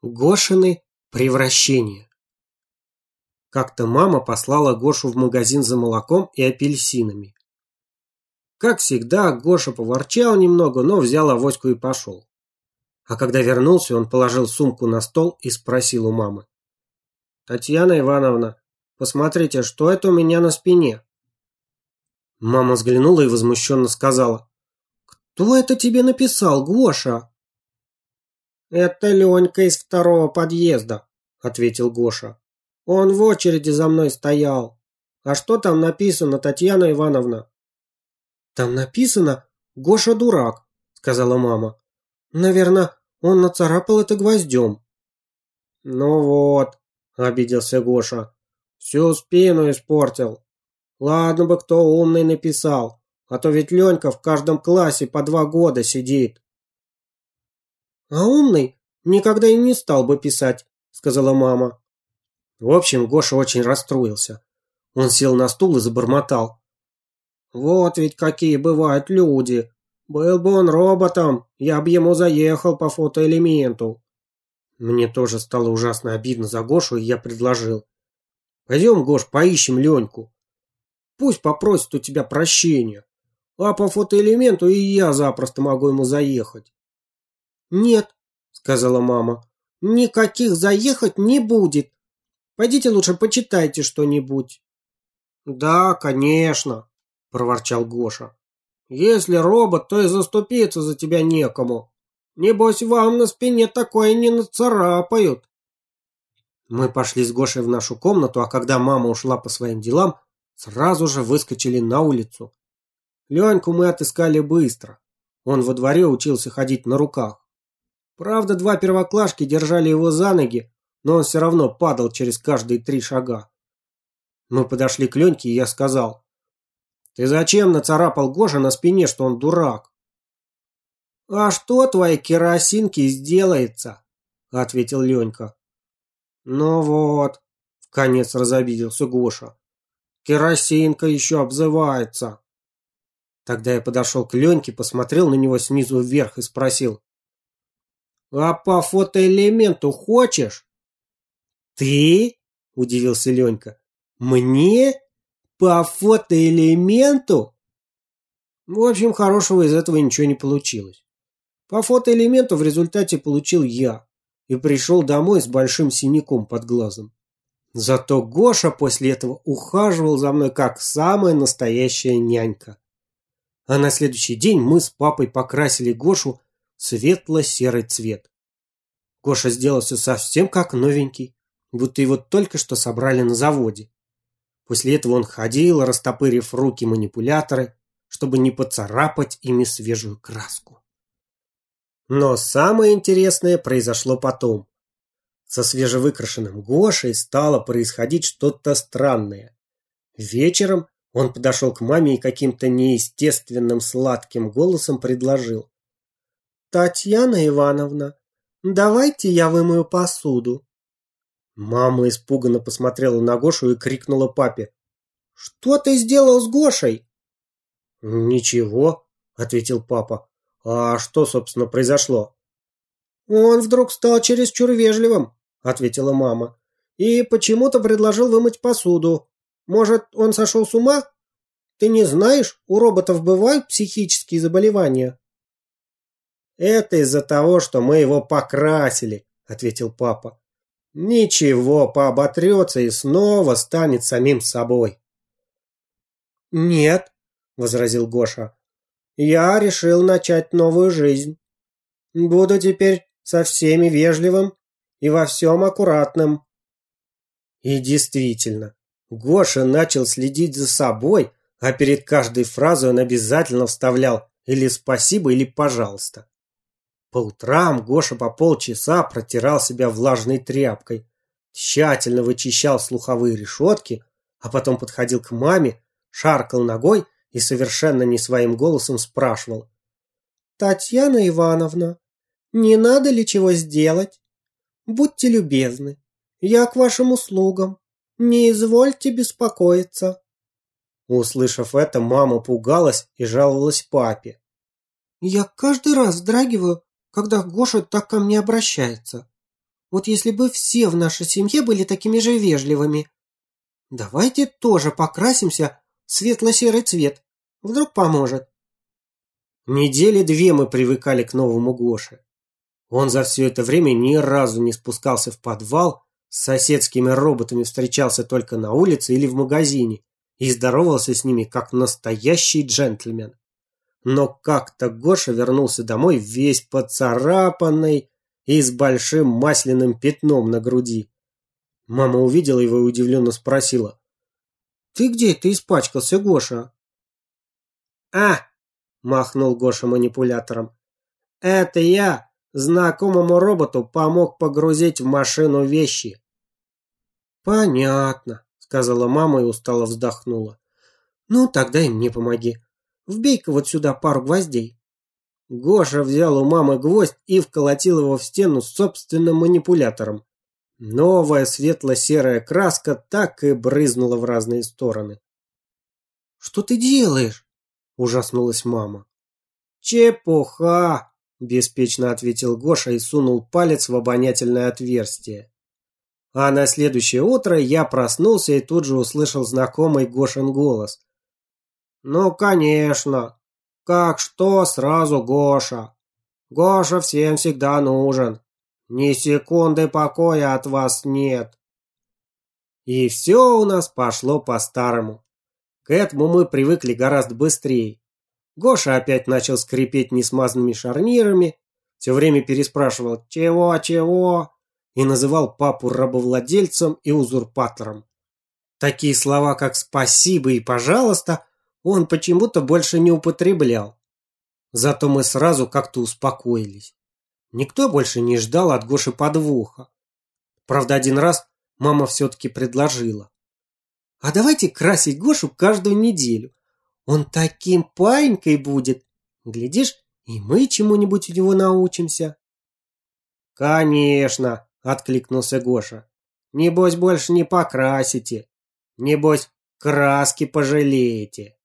Гошины превращения. Как-то мама послала Гошу в магазин за молоком и апельсинами. Как всегда, Гоша поворчал немного, но взял авоську и пошел. А когда вернулся, он положил сумку на стол и спросил у мамы. «Татьяна Ивановна, посмотрите, что это у меня на спине?» Мама взглянула и возмущенно сказала. «Кто это тебе написал, Гоша?» «Это Ленька из второго подъезда», — ответил Гоша. «Он в очереди за мной стоял. А что там написано, Татьяна Ивановна?» «Там написано «Гоша дурак», — сказала мама. «Наверное, он нацарапал это гвоздем». «Ну вот», — обиделся Гоша. «Всю спину испортил. Ладно бы кто умный написал, а то ведь Ленька в каждом классе по два года сидит». «А умный никогда и не стал бы писать», — сказала мама. В общем, Гоша очень расстроился. Он сел на стул и забормотал. «Вот ведь какие бывают люди. Был бы он роботом, я бы ему заехал по фотоэлементу». Мне тоже стало ужасно обидно за Гошу, и я предложил. «Пойдем, Гош, поищем Леньку. Пусть попросит у тебя прощения. А по фотоэлементу и я запросто могу ему заехать. «Нет», — сказала мама, — «никаких заехать не будет. Пойдите лучше почитайте что-нибудь». «Да, конечно», — проворчал Гоша. «Если робот, то и заступиться за тебя некому. Небось, вам на спине такое не нацарапают». Мы пошли с Гошей в нашу комнату, а когда мама ушла по своим делам, сразу же выскочили на улицу. Леньку мы отыскали быстро. Он во дворе учился ходить на руках. Правда, два первоклашки держали его за ноги, но он все равно падал через каждые три шага. Мы подошли к Леньке, и я сказал, «Ты зачем нацарапал Гоша на спине, что он дурак?» «А что твоей керосинки сделается?» — ответил Ленька. «Ну вот», — в конец разобиделся Гоша, «керосинка еще обзывается». Тогда я подошел к Леньке, посмотрел на него снизу вверх и спросил, а по фотоэлементу хочешь? Ты? Удивился Ленька. Мне? По фотоэлементу? В общем, хорошего из этого ничего не получилось. По фотоэлементу в результате получил я и пришел домой с большим синяком под глазом. Зато Гоша после этого ухаживал за мной как самая настоящая нянька. А на следующий день мы с папой покрасили Гошу светло-серый цвет. Гоша сделался совсем как новенький, будто его только что собрали на заводе. После этого он ходил, растопырив руки манипуляторы, чтобы не поцарапать ими свежую краску. Но самое интересное произошло потом. Со свежевыкрашенным Гошей стало происходить что-то странное. Вечером он подошел к маме и каким-то неестественным сладким голосом предложил. «Татьяна Ивановна, давайте я вымою посуду». Мама испуганно посмотрела на Гошу и крикнула папе. «Что ты сделал с Гошей?» «Ничего», — ответил папа. «А что, собственно, произошло?» «Он вдруг стал чересчур вежливым», — ответила мама. «И почему-то предложил вымыть посуду. Может, он сошел с ума? Ты не знаешь, у роботов бывают психические заболевания?» «Это из-за того, что мы его покрасили», — ответил папа. «Ничего, пооботрется и снова станет самим собой». «Нет», — возразил Гоша, — «я решил начать новую жизнь. Буду теперь со всеми вежливым и во всем аккуратным». И действительно, Гоша начал следить за собой, а перед каждой фразой он обязательно вставлял или «спасибо», или «пожалуйста». По утрам Гоша по полчаса протирал себя влажной тряпкой, тщательно вычищал слуховые решетки, а потом подходил к маме, шаркал ногой и совершенно не своим голосом спрашивал. «Татьяна Ивановна, не надо ли чего сделать? Будьте любезны, я к вашим услугам, не извольте беспокоиться». Услышав это, мама пугалась и жаловалась папе. «Я каждый раз вздрагиваю, когда Гоша так ко мне обращается. Вот если бы все в нашей семье были такими же вежливыми. Давайте тоже покрасимся в светло-серый цвет. Вдруг поможет. Недели две мы привыкали к новому Гоше. Он за все это время ни разу не спускался в подвал, с соседскими роботами встречался только на улице или в магазине и здоровался с ними как настоящий джентльмен. Но как-то Гоша вернулся домой весь поцарапанный и с большим масляным пятном на груди. Мама увидела его и удивленно спросила. «Ты где это испачкался, Гоша?» «А!» – махнул Гоша манипулятором. «Это я знакомому роботу помог погрузить в машину вещи». «Понятно», – сказала мама и устало вздохнула. «Ну, тогда и мне помоги. Вбей-ка вот сюда пару гвоздей». Гоша взял у мамы гвоздь и вколотил его в стену собственным манипулятором. Новая светло-серая краска так и брызнула в разные стороны. «Что ты делаешь?» – ужаснулась мама. «Чепуха!» – беспечно ответил Гоша и сунул палец в обонятельное отверстие. А на следующее утро я проснулся и тут же услышал знакомый Гошин голос. «Ну, конечно! Как что, сразу Гоша! Гоша всем всегда нужен!» Ни секунды покоя от вас нет. И все у нас пошло по-старому. К этому мы привыкли гораздо быстрее. Гоша опять начал скрипеть несмазанными шарнирами, все время переспрашивал «Чего, чего?» и называл папу рабовладельцем и узурпатором. Такие слова, как «спасибо» и «пожалуйста» он почему-то больше не употреблял. Зато мы сразу как-то успокоились. Никто больше не ждал от Гоши подвоха. Правда, один раз мама все-таки предложила. А давайте красить Гошу каждую неделю. Он таким паинькой будет. Глядишь, и мы чему-нибудь у него научимся. Конечно, откликнулся Гоша. Небось, больше не покрасите. Небось, краски пожалеете.